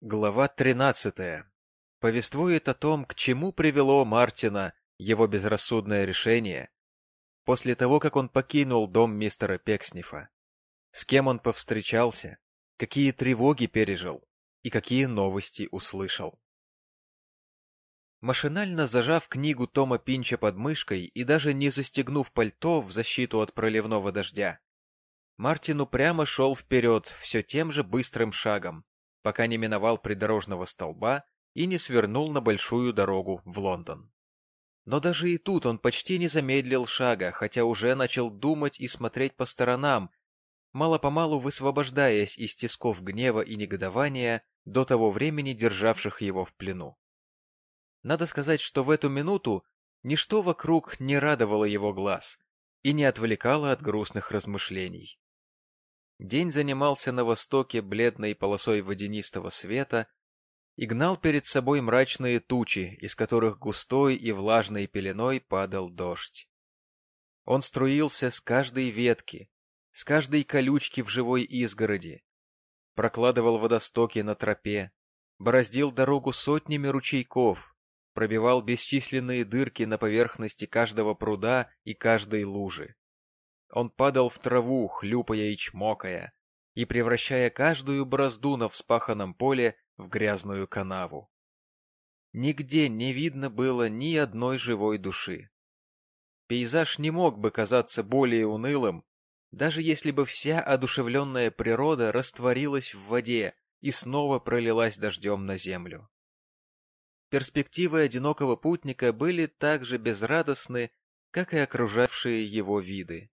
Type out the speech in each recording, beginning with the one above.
Глава тринадцатая повествует о том, к чему привело Мартина его безрассудное решение после того, как он покинул дом мистера Пекснифа. С кем он повстречался, какие тревоги пережил и какие новости услышал. Машинально зажав книгу Тома Пинча под мышкой и даже не застегнув пальто в защиту от проливного дождя, Мартин упрямо шел вперед все тем же быстрым шагом, пока не миновал придорожного столба и не свернул на большую дорогу в Лондон. Но даже и тут он почти не замедлил шага, хотя уже начал думать и смотреть по сторонам, мало-помалу высвобождаясь из тисков гнева и негодования, до того времени державших его в плену. Надо сказать, что в эту минуту ничто вокруг не радовало его глаз и не отвлекало от грустных размышлений. День занимался на востоке бледной полосой водянистого света и гнал перед собой мрачные тучи, из которых густой и влажной пеленой падал дождь. Он струился с каждой ветки, с каждой колючки в живой изгороди, прокладывал водостоки на тропе, бороздил дорогу сотнями ручейков, пробивал бесчисленные дырки на поверхности каждого пруда и каждой лужи. Он падал в траву, хлюпая и чмокая, и превращая каждую борозду на вспаханном поле в грязную канаву. Нигде не видно было ни одной живой души. Пейзаж не мог бы казаться более унылым, даже если бы вся одушевленная природа растворилась в воде и снова пролилась дождем на землю. Перспективы одинокого путника были так же безрадостны, как и окружавшие его виды.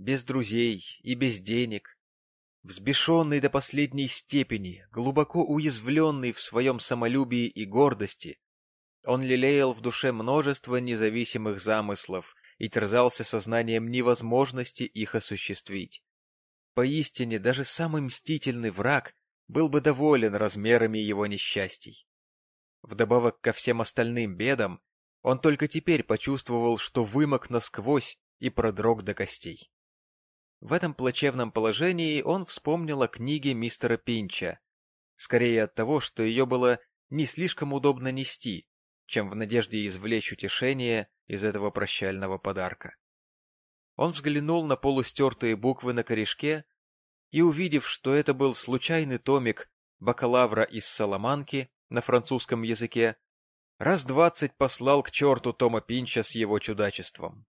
Без друзей и без денег, взбешенный до последней степени, глубоко уязвленный в своем самолюбии и гордости, он лелеял в душе множество независимых замыслов и терзался сознанием невозможности их осуществить. Поистине, даже самый мстительный враг был бы доволен размерами его несчастий. Вдобавок ко всем остальным бедам, он только теперь почувствовал, что вымок насквозь и продрог до костей. В этом плачевном положении он вспомнил о книге мистера Пинча, скорее от того, что ее было не слишком удобно нести, чем в надежде извлечь утешение из этого прощального подарка. Он взглянул на полустертые буквы на корешке и, увидев, что это был случайный томик бакалавра из Саламанки, на французском языке, раз двадцать послал к черту Тома Пинча с его чудачеством.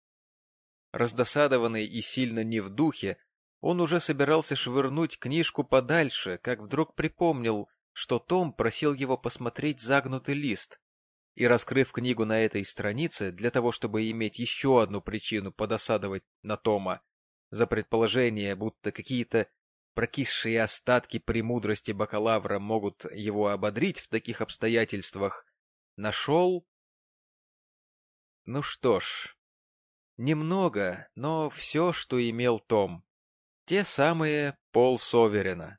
Раздосадованный и сильно не в духе, он уже собирался швырнуть книжку подальше, как вдруг припомнил, что Том просил его посмотреть загнутый лист, и, раскрыв книгу на этой странице, для того, чтобы иметь еще одну причину подосадовать на Тома, за предположение, будто какие-то прокисшие остатки премудрости бакалавра могут его ободрить в таких обстоятельствах, нашел... Ну что ж, немного, но все, что имел Том. Те самые пол Соверена.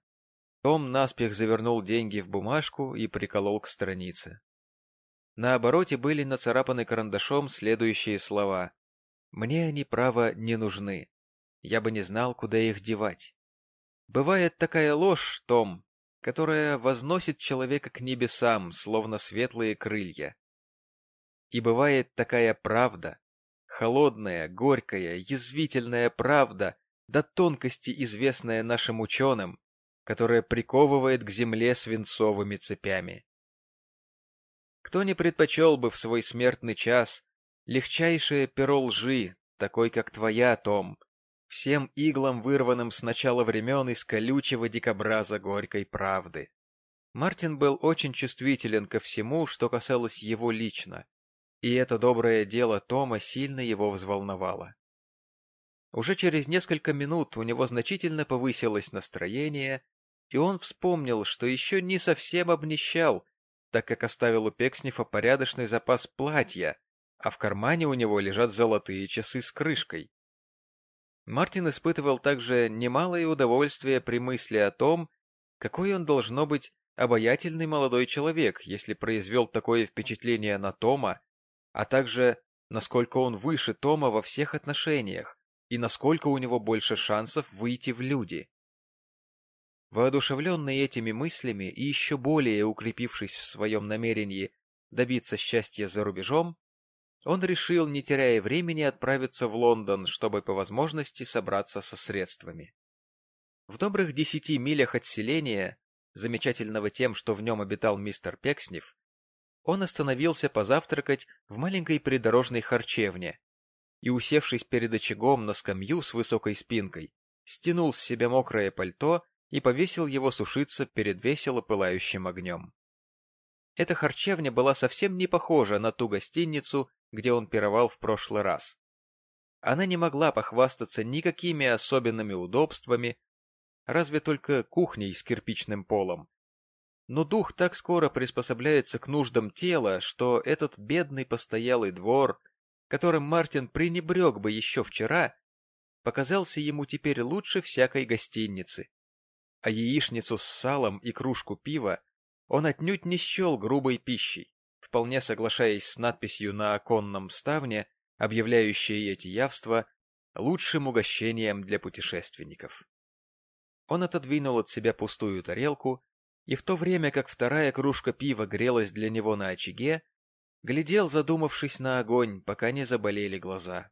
Том наспех завернул деньги в бумажку и приколол к странице. На обороте были нацарапаны карандашом следующие слова. «Мне они, право, не нужны. Я бы не знал, куда их девать. Бывает такая ложь, Том, которая возносит человека к небесам, словно светлые крылья. И бывает такая правда, холодная, горькая, язвительная правда, до тонкости известная нашим ученым, которая приковывает к земле свинцовыми цепями. Кто не предпочел бы в свой смертный час легчайшее перо лжи, такой как твоя, Том, всем иглам, вырванным с начала времен из колючего дикобраза горькой правды. Мартин был очень чувствителен ко всему, что касалось его лично, и это доброе дело Тома сильно его взволновало. Уже через несколько минут у него значительно повысилось настроение, и он вспомнил, что еще не совсем обнищал, так как оставил у Пекснифа порядочный запас платья, а в кармане у него лежат золотые часы с крышкой. Мартин испытывал также немалое удовольствие при мысли о том, какой он должно быть обаятельный молодой человек, если произвел такое впечатление на Тома, а также насколько он выше Тома во всех отношениях и насколько у него больше шансов выйти в люди. Воодушевленный этими мыслями и еще более укрепившись в своем намерении добиться счастья за рубежом, он решил, не теряя времени, отправиться в Лондон, чтобы по возможности собраться со средствами. В добрых десяти милях от селения, замечательного тем, что в нем обитал мистер Пекснев, он остановился позавтракать в маленькой придорожной харчевне и, усевшись перед очагом на скамью с высокой спинкой, стянул с себя мокрое пальто и повесил его сушиться перед весело пылающим огнем. Эта харчевня была совсем не похожа на ту гостиницу, где он пировал в прошлый раз. Она не могла похвастаться никакими особенными удобствами, разве только кухней с кирпичным полом. Но дух так скоро приспособляется к нуждам тела, что этот бедный постоялый двор, которым Мартин пренебрег бы еще вчера, показался ему теперь лучше всякой гостиницы. А яичницу с салом и кружку пива он отнюдь не счел грубой пищей, вполне соглашаясь с надписью на оконном ставне, объявляющей эти явства лучшим угощением для путешественников. Он отодвинул от себя пустую тарелку, и в то время как вторая кружка пива грелась для него на очаге, глядел, задумавшись на огонь, пока не заболели глаза.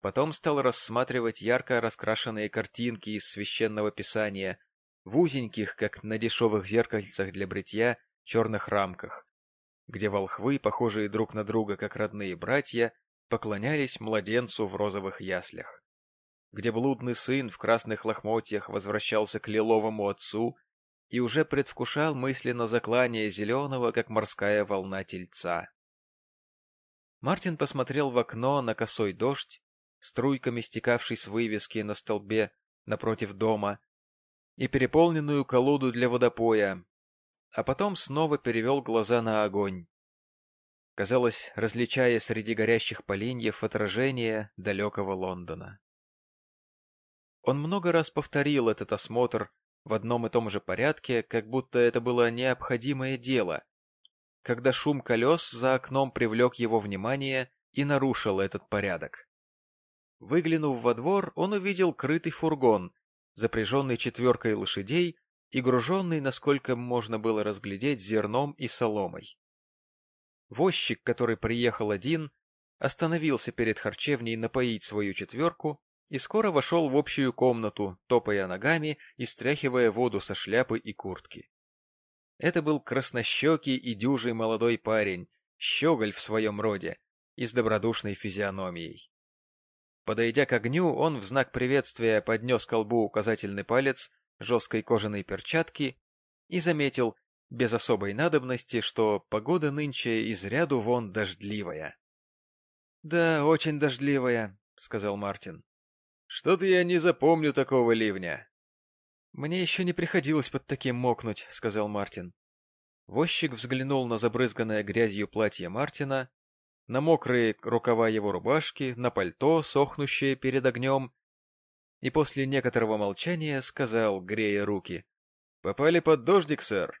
Потом стал рассматривать ярко раскрашенные картинки из священного писания в узеньких, как на дешевых зеркальцах для бритья, черных рамках, где волхвы, похожие друг на друга как родные братья, поклонялись младенцу в розовых яслях, где блудный сын в красных лохмотьях возвращался к лиловому отцу и уже предвкушал мысленно заклание зеленого, как морская волна тельца. Мартин посмотрел в окно на косой дождь, струйками стекавший с вывески на столбе напротив дома, и переполненную колоду для водопоя, а потом снова перевел глаза на огонь. Казалось, различая среди горящих поленьев отражение далекого Лондона. Он много раз повторил этот осмотр в одном и том же порядке, как будто это было необходимое дело, когда шум колес за окном привлек его внимание и нарушил этот порядок. Выглянув во двор, он увидел крытый фургон, запряженный четверкой лошадей и груженный, насколько можно было разглядеть, зерном и соломой. Возчик, который приехал один, остановился перед харчевней напоить свою четверку и скоро вошел в общую комнату, топая ногами и стряхивая воду со шляпы и куртки. Это был краснощекий и дюжий молодой парень, щеголь в своем роде и с добродушной физиономией. Подойдя к огню, он в знак приветствия поднес к колбу указательный палец жесткой кожаной перчатки и заметил, без особой надобности, что погода нынче из ряду вон дождливая. — Да, очень дождливая, — сказал Мартин. — Что-то я не запомню такого ливня. — Мне еще не приходилось под таким мокнуть, — сказал Мартин. Возчик взглянул на забрызганное грязью платье Мартина, на мокрые рукава его рубашки, на пальто, сохнущее перед огнем, и после некоторого молчания сказал, грея руки. — Попали под дождик, сэр?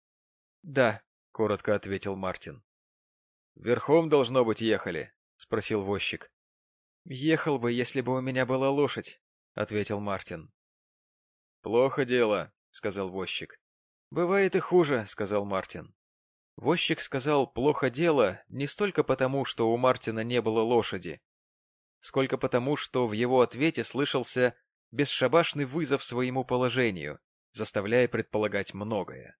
— Да, — коротко ответил Мартин. — Верхом, должно быть, ехали? — спросил возчик. — Ехал бы, если бы у меня была лошадь, — ответил Мартин. — Плохо дело, — сказал возчик. — Бывает и хуже, — сказал Мартин. Возчик сказал «плохо дело» не столько потому, что у Мартина не было лошади, сколько потому, что в его ответе слышался бесшабашный вызов своему положению, заставляя предполагать многое.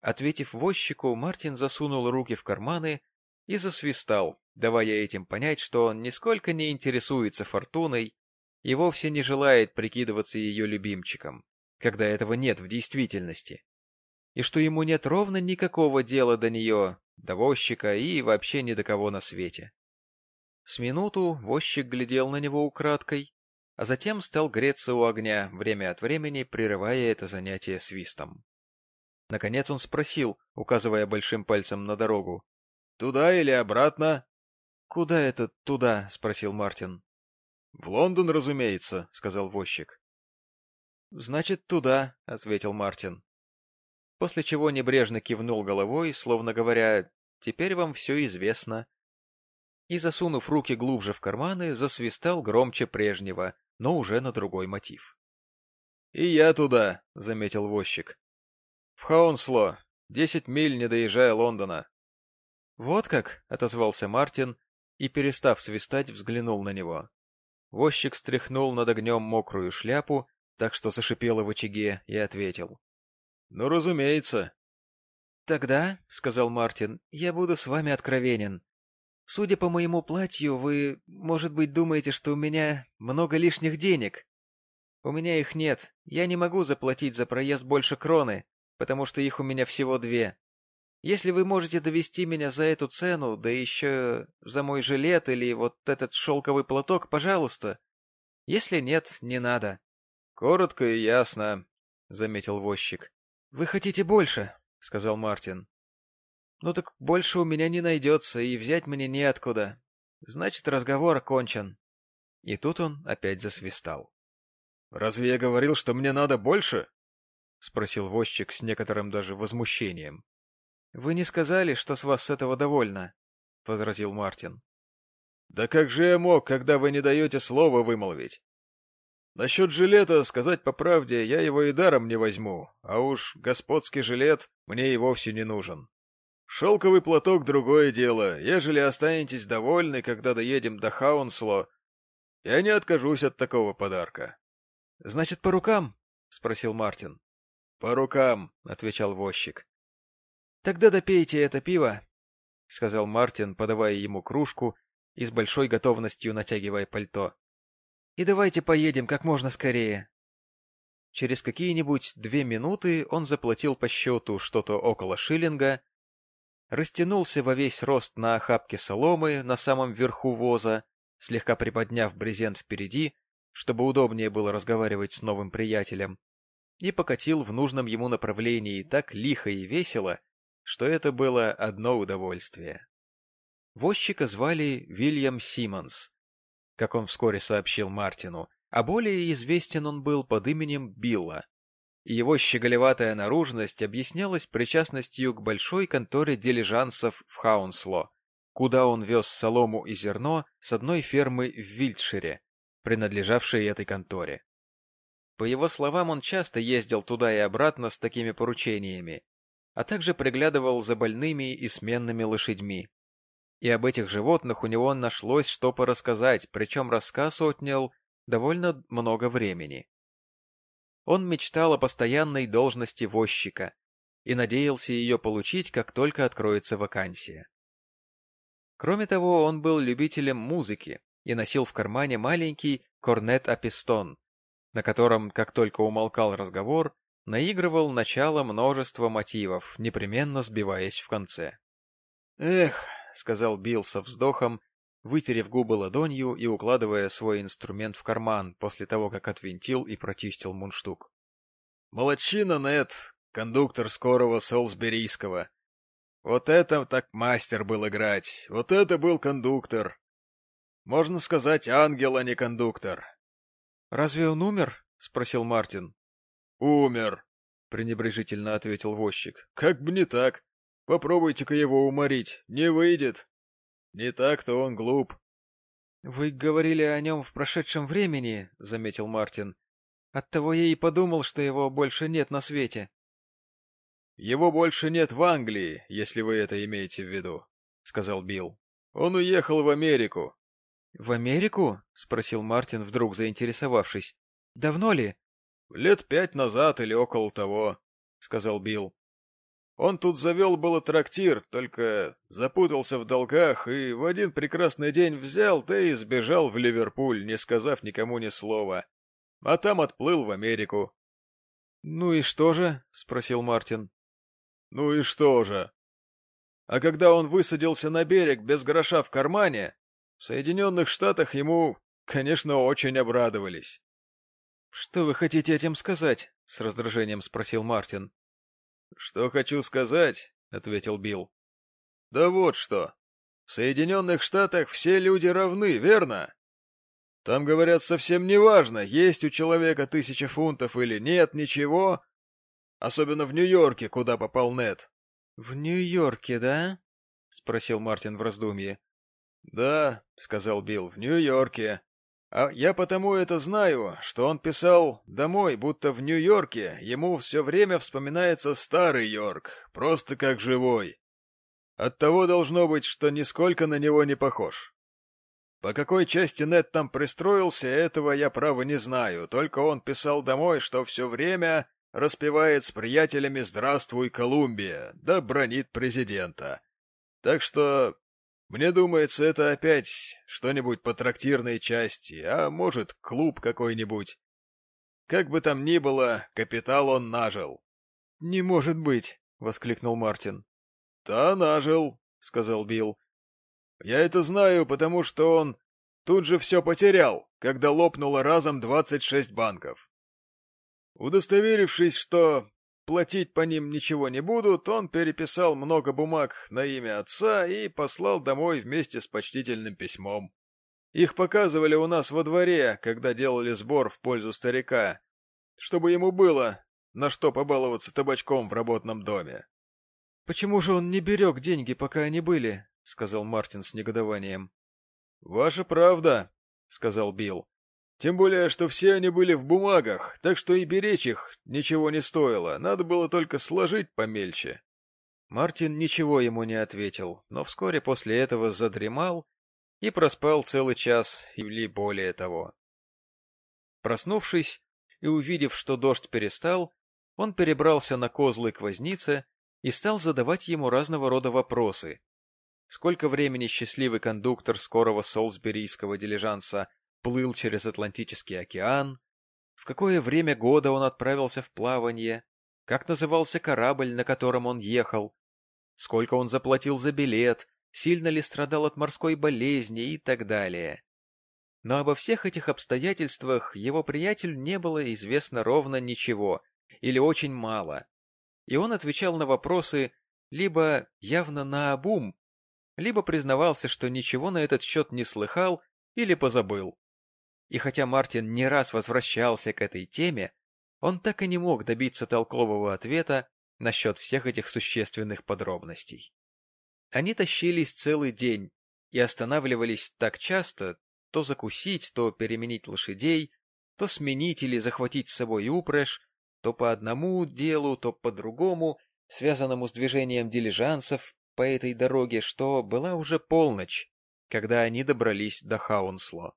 Ответив возчику, Мартин засунул руки в карманы и засвистал, давая этим понять, что он нисколько не интересуется фортуной и вовсе не желает прикидываться ее любимчиком, когда этого нет в действительности, и что ему нет ровно никакого дела до нее, до возчика и вообще ни до кого на свете. С минуту возчик глядел на него украдкой, а затем стал греться у огня, время от времени прерывая это занятие свистом. Наконец он спросил, указывая большим пальцем на дорогу. — Туда или обратно? — Куда это туда? — спросил Мартин. — В Лондон, разумеется, — сказал возчик. — Значит, туда, — ответил Мартин. После чего небрежно кивнул головой, словно говоря, «Теперь вам все известно, и, засунув руки глубже в карманы, засвистал громче прежнего, но уже на другой мотив. И я туда, — заметил возчик. В Хаунсло, десять миль, не доезжая Лондона. Вот как, — отозвался Мартин и, перестав свистать, взглянул на него. Возчик стряхнул над огнем мокрую шляпу, так что зашипело в очаге, и ответил. — Ну, разумеется. — Тогда, — сказал Мартин, — я буду с вами откровенен. Судя по моему платью, вы, может быть, думаете, что у меня много лишних денег. У меня их нет. Я не могу заплатить за проезд больше кроны, потому что их у меня всего две. Если вы можете довести меня за эту цену, да еще за мой жилет или вот этот шелковый платок, пожалуйста. Если нет, не надо. — Коротко и ясно, — заметил возчик. — Вы хотите больше, — сказал Мартин. Ну так больше у меня не найдется, и взять мне неоткуда. Значит, разговор окончен. И тут он опять засвистал. — Разве я говорил, что мне надо больше? — спросил возчик с некоторым даже возмущением. — Вы не сказали, что с вас с этого довольно, — возразил Мартин. — Да как же я мог, когда вы не даете слова вымолвить? Насчет жилета, сказать по правде, я его и даром не возьму, а уж господский жилет мне и вовсе не нужен. Шелковый платок — другое дело. Ежели останетесь довольны, когда доедем до Хаунсло, я не откажусь от такого подарка. — Значит, по рукам? — спросил Мартин. — По рукам, — отвечал возчик. — Тогда допейте это пиво, — сказал Мартин, подавая ему кружку и с большой готовностью натягивая пальто. — И давайте поедем как можно скорее. Через какие-нибудь две минуты он заплатил по счету что-то около шиллинга, растянулся во весь рост на охапке соломы на самом верху воза, слегка приподняв брезент впереди, чтобы удобнее было разговаривать с новым приятелем, и покатил в нужном ему направлении так лихо и весело, что это было одно удовольствие. Возчика звали Вильям Симмонс, как он вскоре сообщил Мартину, а более известен он был под именем Билла его щеголеватая наружность объяснялась причастностью к большой конторе дилижансов в Хаунсло, куда он вез солому и зерно с одной фермы в Вильтшире, принадлежавшей этой конторе. По его словам, он часто ездил туда и обратно с такими поручениями, а также приглядывал за больными и сменными лошадьми. И об этих животных у него нашлось что порассказать, причем рассказ отнял довольно много времени. Он мечтал о постоянной должности возчика и надеялся ее получить, как только откроется вакансия. Кроме того, он был любителем музыки и носил в кармане маленький корнет-апистон, на котором, как только умолкал разговор, наигрывал начало множества мотивов, непременно сбиваясь в конце. «Эх», — сказал Билл со вздохом, вытерев губы ладонью и укладывая свой инструмент в карман после того, как отвинтил и прочистил мундштук. «Молодчина, Нед, кондуктор скорого Солсберийского. Вот это так мастер был играть, вот это был кондуктор. Можно сказать, ангел, а не кондуктор». «Разве он умер?» — спросил Мартин. «Умер», — пренебрежительно ответил возчик. «Как бы не так. Попробуйте-ка его уморить. Не выйдет». Не так-то он глуп. — Вы говорили о нем в прошедшем времени, — заметил Мартин. — Оттого я и подумал, что его больше нет на свете. — Его больше нет в Англии, если вы это имеете в виду, — сказал Билл. — Он уехал в Америку. — В Америку? — спросил Мартин, вдруг заинтересовавшись. — Давно ли? — Лет пять назад или около того, — сказал Билл. Он тут завел было трактир, только запутался в долгах и в один прекрасный день взял, да и сбежал в Ливерпуль, не сказав никому ни слова. А там отплыл в Америку. — Ну и что же? — спросил Мартин. — Ну и что же? А когда он высадился на берег без гроша в кармане, в Соединенных Штатах ему, конечно, очень обрадовались. — Что вы хотите этим сказать? — с раздражением спросил Мартин. «Что хочу сказать?» — ответил Билл. «Да вот что. В Соединенных Штатах все люди равны, верно? Там, говорят, совсем не важно, есть у человека тысяча фунтов или нет, ничего. Особенно в Нью-Йорке, куда попал Нет. «В Нью-Йорке, да?» — спросил Мартин в раздумье. «Да», — сказал Билл, — «в Нью-Йорке. А я потому это знаю, что он писал домой, будто в Нью-Йорке ему все время вспоминается старый Йорк, просто как живой. Оттого должно быть, что нисколько на него не похож. По какой части Нед там пристроился, этого я право не знаю, только он писал домой, что все время распевает с приятелями «Здравствуй, Колумбия», да бронит президента. Так что мне думается, это опять что-нибудь по трактирной части, а может, клуб какой-нибудь. Как бы там ни было, капитал он нажил. — Не может быть! — воскликнул Мартин. — Да, нажил, — сказал Билл. — Я это знаю, потому что он тут же все потерял, когда лопнуло разом двадцать шесть банков. Удостоверившись, что платить по ним ничего не будут, он переписал много бумаг на имя отца и послал домой вместе с почтительным письмом. Их показывали у нас во дворе, когда делали сбор в пользу старика, чтобы ему было на что побаловаться табачком в работном доме. — Почему же он не берег деньги, пока они были? — сказал Мартин с негодованием. — Ваша правда, — сказал Билл. Тем более, что все они были в бумагах, так что и беречь их ничего не стоило, надо было только сложить помельче. Мартин ничего ему не ответил, но вскоре после этого задремал и проспал целый час или более того. Проснувшись и увидев, что дождь перестал, он перебрался на козлы к вознице и стал задавать ему разного рода вопросы. Сколько времени счастливый кондуктор скорого солсберийского дилижанса плыл через Атлантический океан, в какое время года он отправился в плавание, как назывался корабль, на котором он ехал, сколько он заплатил за билет, сильно ли страдал от морской болезни и так далее. Но обо всех этих обстоятельствах его приятелю не было известно ровно ничего или очень мало, и он отвечал на вопросы либо явно наобум, либо признавался, что ничего на этот счет не слыхал или позабыл. И хотя Мартин не раз возвращался к этой теме, он так и не мог добиться толкового ответа насчет всех этих существенных подробностей. Они тащились целый день и останавливались так часто, то закусить, то переменить лошадей, то сменить или захватить с собой упряжь, то по одному делу, то по другому, связанному с движением дилижансов по этой дороге, что была уже полночь, когда они добрались до Хаунсло.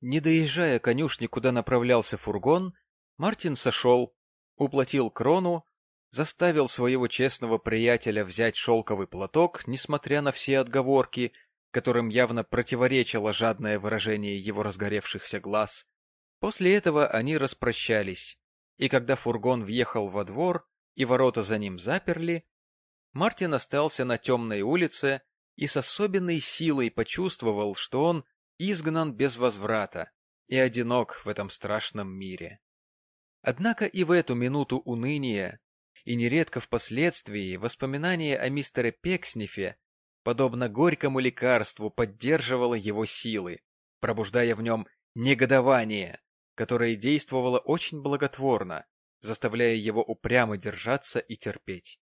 Не доезжая конюшни, куда направлялся фургон, Мартин сошел, уплатил крону, заставил своего честного приятеля взять шелковый платок, несмотря на все отговорки, которым явно противоречило жадное выражение его разгоревшихся глаз. После этого они распрощались, и когда фургон въехал во двор и ворота за ним заперли, Мартин остался на темной улице и с особенной силой почувствовал, что он изгнан без возврата и одинок в этом страшном мире. Однако и в эту минуту уныния, и нередко впоследствии воспоминание о мистере Пекснифе, подобно горькому лекарству, поддерживало его силы, пробуждая в нем негодование, которое действовало очень благотворно, заставляя его упрямо держаться и терпеть.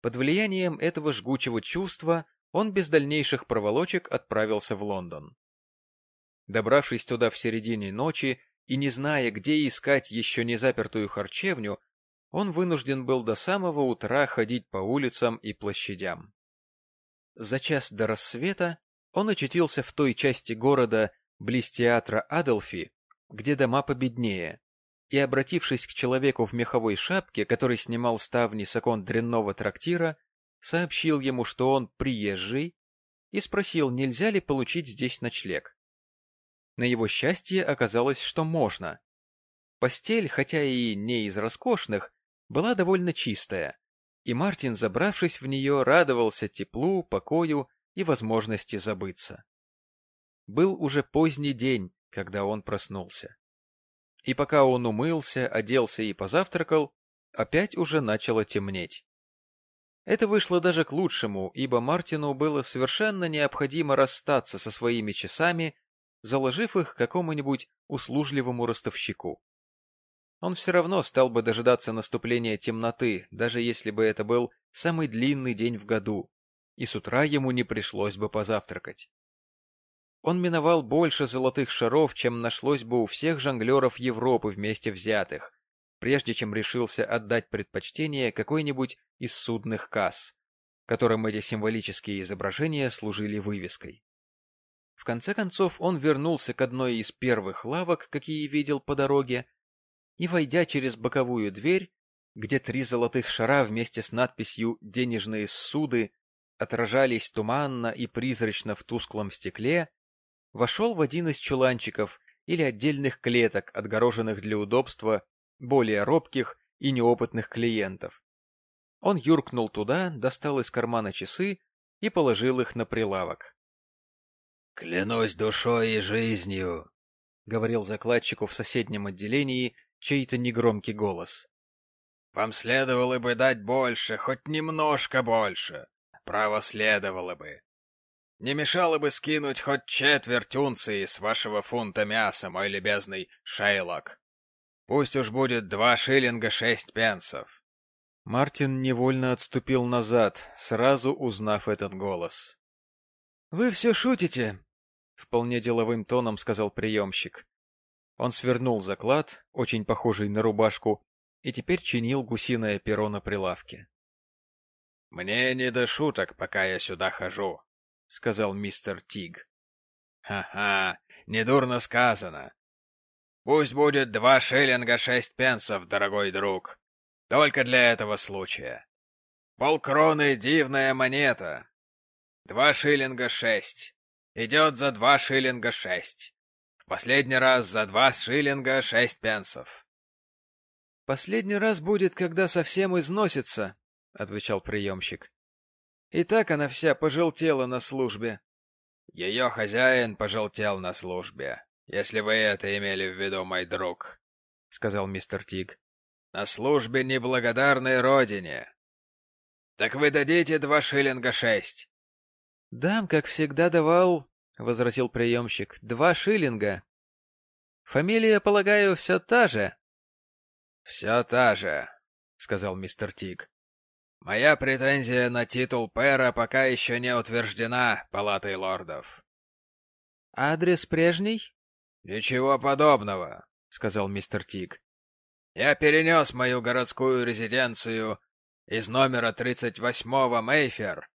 Под влиянием этого жгучего чувства он без дальнейших проволочек отправился в Лондон. Добравшись туда в середине ночи и не зная, где искать еще не запертую харчевню, он вынужден был до самого утра ходить по улицам и площадям. За час до рассвета он очутился в той части города, близ театра Аделфи, где дома победнее, и, обратившись к человеку в меховой шапке, который снимал ставни с окон дрянного трактира, сообщил ему, что он приезжий, и спросил, нельзя ли получить здесь ночлег. На его счастье оказалось, что можно. Постель, хотя и не из роскошных, была довольно чистая, и Мартин, забравшись в нее, радовался теплу, покою и возможности забыться. Был уже поздний день, когда он проснулся. И пока он умылся, оделся и позавтракал, опять уже начало темнеть. Это вышло даже к лучшему, ибо Мартину было совершенно необходимо расстаться со своими часами, заложив их какому-нибудь услужливому ростовщику. Он все равно стал бы дожидаться наступления темноты, даже если бы это был самый длинный день в году, и с утра ему не пришлось бы позавтракать. он миновал больше золотых шаров, чем нашлось бы у всех жонглеров Европы вместе взятых, прежде чем решился отдать предпочтение какой-нибудь из судных касс, которым эти символические изображения служили вывеской. В конце концов он вернулся к одной из первых лавок, какие видел по дороге, и, войдя через боковую дверь, где три золотых шара вместе с надписью «Денежные суды» отражались туманно и призрачно в тусклом стекле, вошел в один из чуланчиков или отдельных клеток, отгороженных для удобства более робких и неопытных клиентов. Он юркнул туда, достал из кармана часы и положил их на прилавок. «Клянусь душой и жизнью», — говорил закладчику в соседнем отделении чей-то негромкий голос. «Вам следовало бы дать больше, хоть немножко больше. Право следовало бы. Не мешало бы скинуть хоть четверть унции с вашего фунта мяса, мой любезный Шейлок. Пусть уж будет два шиллинга шесть пенсов». Мартин невольно отступил назад, сразу узнав этот голос. — Вы все шутите? — вполне деловым тоном сказал приемщик. Он свернул заклад, очень похожий на рубашку, и теперь чинил гусиное перо на прилавке. — Мне не до шуток, пока я сюда хожу, — сказал мистер Тиг. «Ха — Ха-ха, недурно сказано. Пусть будет два шиллинга шесть пенсов, дорогой друг. Только для этого случая. Полкроны — дивная монета. Два шиллинга шесть идет за два шиллинга шесть. В последний раз за два шиллинга шесть пенсов. — Последний раз будет, когда совсем износится, — отвечал приемщик. — И так она вся пожелтела на службе. — Ее хозяин пожелтел на службе, если вы это имели в виду, мой друг, — сказал мистер Тиг. — На службе неблагодарной родине. — Так вы дадите два шиллинга шесть. — Дам, как всегда давал, — возразил приемщик, — два шиллинга. Фамилия, полагаю, все та же? — Все та же, — сказал мистер Тиг. — Моя претензия на титул пэра пока еще не утверждена палатой лордов. — Адрес прежний? — Ничего подобного, — сказал мистер Тиг. — Я перенес мою городскую резиденцию из номера 38-го Мейфер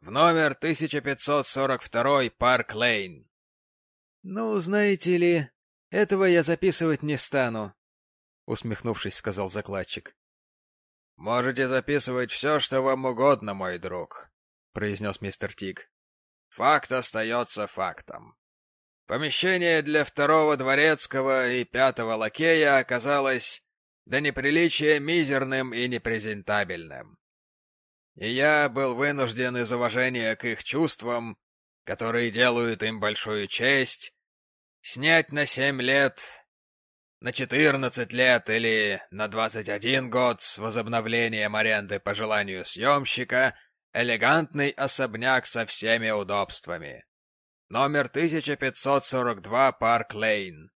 в номер 1542 Парк Лейн. — Ну, знаете ли, этого я записывать не стану, — усмехнувшись, сказал закладчик. — Можете записывать все, что вам угодно, мой друг, — произнес мистер Тиг. — Факт остается фактом. Помещение для второго дворецкого и пятого лакея оказалось до неприличия мизерным и непрезентабельным и я был вынужден из уважения к их чувствам, которые делают им большую честь, снять на семь лет, на четырнадцать лет или на двадцать один год с возобновлением аренды по желанию съемщика элегантный особняк со всеми удобствами. Номер 1542 Парк Лейн.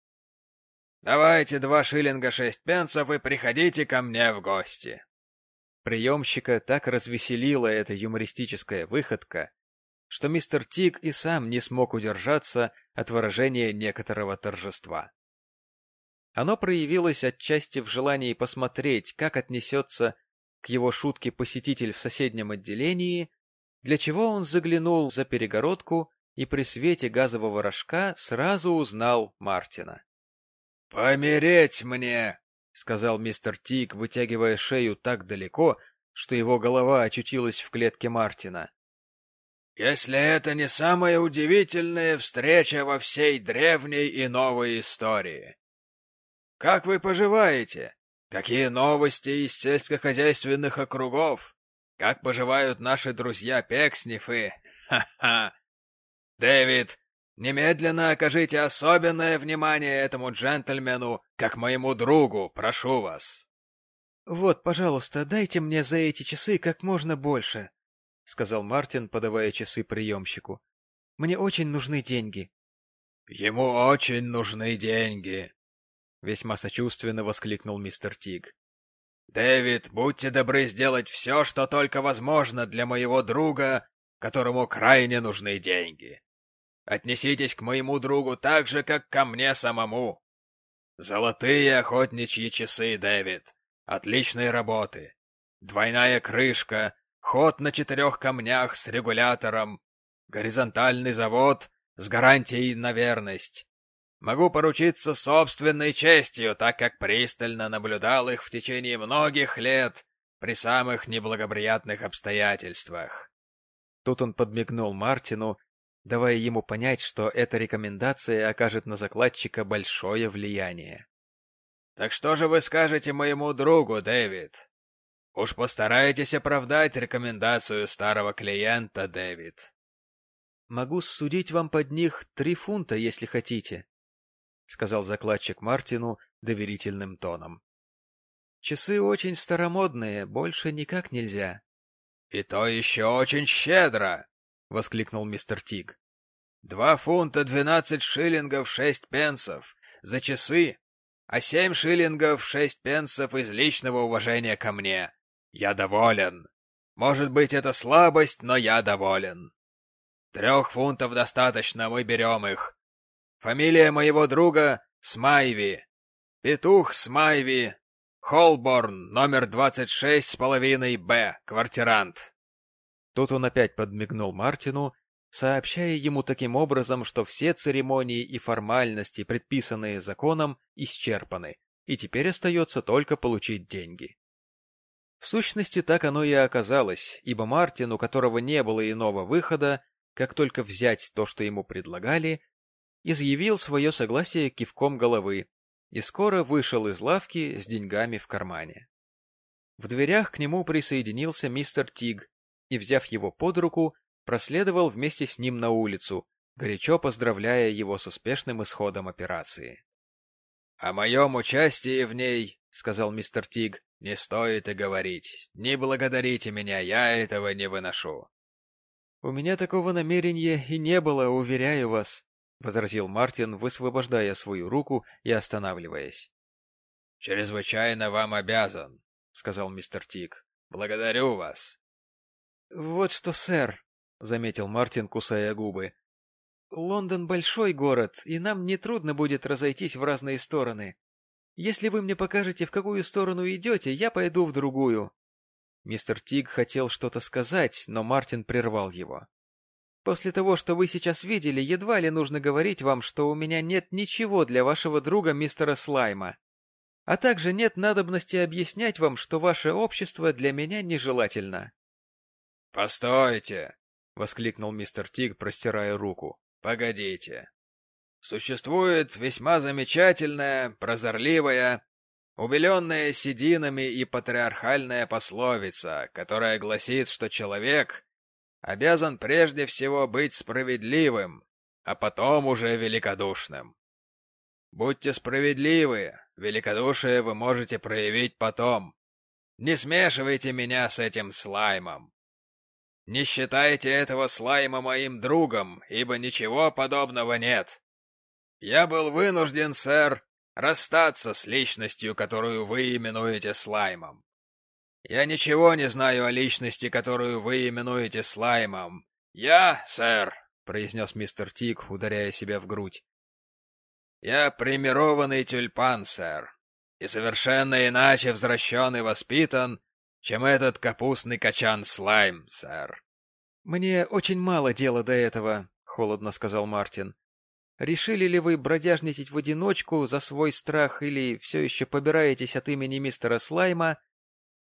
Давайте два шиллинга шесть пенсов и приходите ко мне в гости. Приемщика так развеселила эта юмористическая выходка, что мистер Тиг и сам не смог удержаться от выражения некоторого торжества. Оно проявилось отчасти в желании посмотреть, как отнесется к его шутке посетитель в соседнем отделении, для чего он заглянул за перегородку и при свете газового рожка сразу узнал Мартина. — Помереть мне! — сказал мистер Тик, вытягивая шею так далеко, что его голова очутилась в клетке Мартина. «Если это не самая удивительная встреча во всей древней и новой истории. Как вы поживаете? Какие новости из сельскохозяйственных округов? Как поживают наши друзья Пекснифы? Ха-ха! Дэвид, Немедленно окажите особенное внимание этому джентльмену, как моему другу, прошу вас. — Вот, пожалуйста, дайте мне за эти часы как можно больше, — сказал Мартин, подавая часы приемщику. — Мне очень нужны деньги. — Ему очень нужны деньги, — весьма сочувственно воскликнул мистер Тиг. — Дэвид, будьте добры сделать все, что только возможно для моего друга, которому крайне нужны деньги. Отнеситесь к моему другу так же, как ко мне самому. Золотые охотничьи часы, Дэвид. Отличной работы. Двойная крышка, ход на четырех камнях с регулятором, горизонтальный завод с гарантией на верность. Могу поручиться собственной честью, так как пристально наблюдал их в течение многих лет при самых неблагоприятных обстоятельствах. Тут он подмигнул Мартину, давая ему понять, что эта рекомендация окажет на закладчика большое влияние. «Так что же вы скажете моему другу, Дэвид? Уж постарайтесь оправдать рекомендацию старого клиента, Дэвид». «Могу судить вам под них три фунта, если хотите», — сказал закладчик Мартину доверительным тоном. «Часы очень старомодные, больше никак нельзя». «И то еще очень щедро!» — воскликнул мистер Тиг. «Два фунта двенадцать шиллингов шесть пенсов за часы, а семь шиллингов шесть пенсов из личного уважения ко мне. Я доволен. Может быть, это слабость, но я доволен. Трех фунтов достаточно, мы берем их. Фамилия моего друга Смайви. Петух Смайви. Холборн, номер двадцать шесть с половиной Б, квартирант. Тут он опять подмигнул Мартину, сообщая ему таким образом, что все церемонии и формальности, предписанные законом, исчерпаны, и теперь остается только получить деньги. В сущности, так оно и оказалось, ибо Мартин, у которого не было иного выхода, как только взять то, что ему предлагали, изъявил свое согласие кивком головы и скоро вышел из лавки с деньгами в кармане. В дверях к нему присоединился мистер Тиг, и, взяв его под руку, проследовал вместе с ним на улицу, горячо поздравляя его с успешным исходом операции. — О моем участии в ней, — сказал мистер Тиг, — не стоит и говорить. Не благодарите меня, я этого не выношу. — У меня такого намерения и не было, уверяю вас, — возразил Мартин, высвобождая свою руку и останавливаясь. — Чрезвычайно вам обязан, — сказал мистер Тиг. — Благодарю вас. — Вот что, сэр, — заметил Мартин, кусая губы. — Лондон — большой город, и нам нетрудно будет разойтись в разные стороны. Если вы мне покажете, в какую сторону идете, я пойду в другую. Мистер Тиг хотел что-то сказать, но Мартин прервал его. После того, что вы сейчас видели, едва ли нужно говорить вам, что у меня нет ничего для вашего друга мистера Слайма. А также нет надобности объяснять вам, что ваше общество для меня нежелательно. «Постойте!» — воскликнул мистер Тиг, простирая руку. «Погодите. Существует весьма замечательная, прозорливая, убеленная сединами и патриархальная пословица, которая гласит, что человек обязан прежде всего быть справедливым, а потом уже великодушным. Будьте справедливы, великодушие вы можете проявить потом. Не смешивайте меня с этим слаймом. Не считайте этого слайма моим другом, ибо ничего подобного нет. Я был вынужден, сэр, расстаться с личностью, которую вы именуете слаймом. Я ничего не знаю о личности, которую вы именуете слаймом. Я, сэр, — произнес мистер Тик, ударяя себя в грудь. Я примированный тюльпан, сэр, и совершенно иначе взращен и воспитан, чем этот капустный качан слайм, сэр. — Мне очень мало дела до этого, — холодно сказал Мартин. — Решили ли вы бродяжничать в одиночку за свой страх или все еще побираетесь от имени мистера Слайма?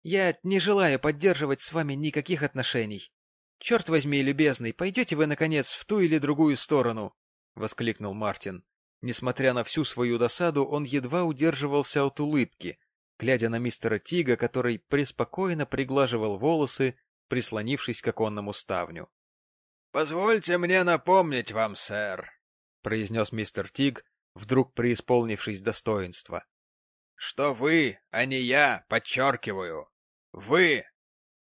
Я не желаю поддерживать с вами никаких отношений. Черт возьми, любезный, пойдете вы, наконец, в ту или другую сторону? — воскликнул Мартин. Несмотря на всю свою досаду, он едва удерживался от улыбки, глядя на мистера Тига, который преспокойно приглаживал волосы, прислонившись к оконному ставню. — Позвольте мне напомнить вам, сэр, — произнес мистер Тиг, вдруг преисполнившись достоинства, — что вы, а не я, подчеркиваю, вы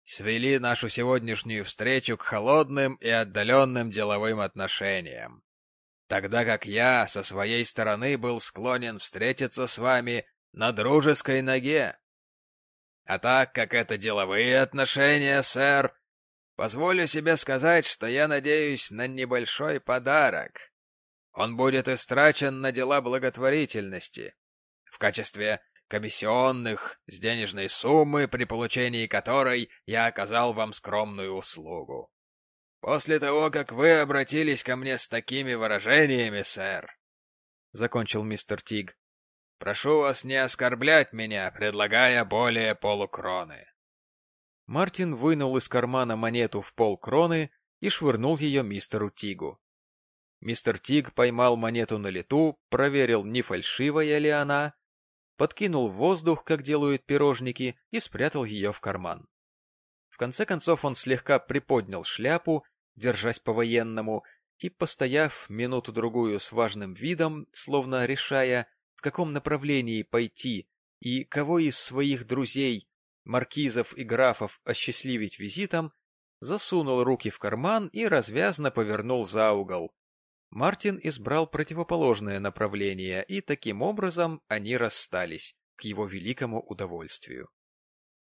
свели нашу сегодняшнюю встречу к холодным и отдаленным деловым отношениям, тогда как я со своей стороны был склонен встретиться с вами на дружеской ноге. А так как это деловые отношения, сэр, позволю себе сказать, что я надеюсь на небольшой подарок. Он будет истрачен на дела благотворительности в качестве комиссионных с денежной суммы, при получении которой я оказал вам скромную услугу. После того, как вы обратились ко мне с такими выражениями, сэр, — закончил мистер Тиг, — прошу вас не оскорблять меня, предлагая более полукроны. Мартин вынул из кармана монету в полкроны и швырнул ее мистеру Тигу. Мистер Тиг поймал монету на лету, проверил, не фальшивая ли она, подкинул в воздух, как делают пирожники, и спрятал ее в карман. В конце концов он слегка приподнял шляпу, держась по-военному, и, постояв минуту-другую с важным видом, словно решая, в каком направлении пойти и кого из своих друзей, маркизов и графов осчастливить визитом, засунул руки в карман и развязно повернул за угол, Мартин избрал противоположное направление, и таким образом они расстались, к его великому удовольствию.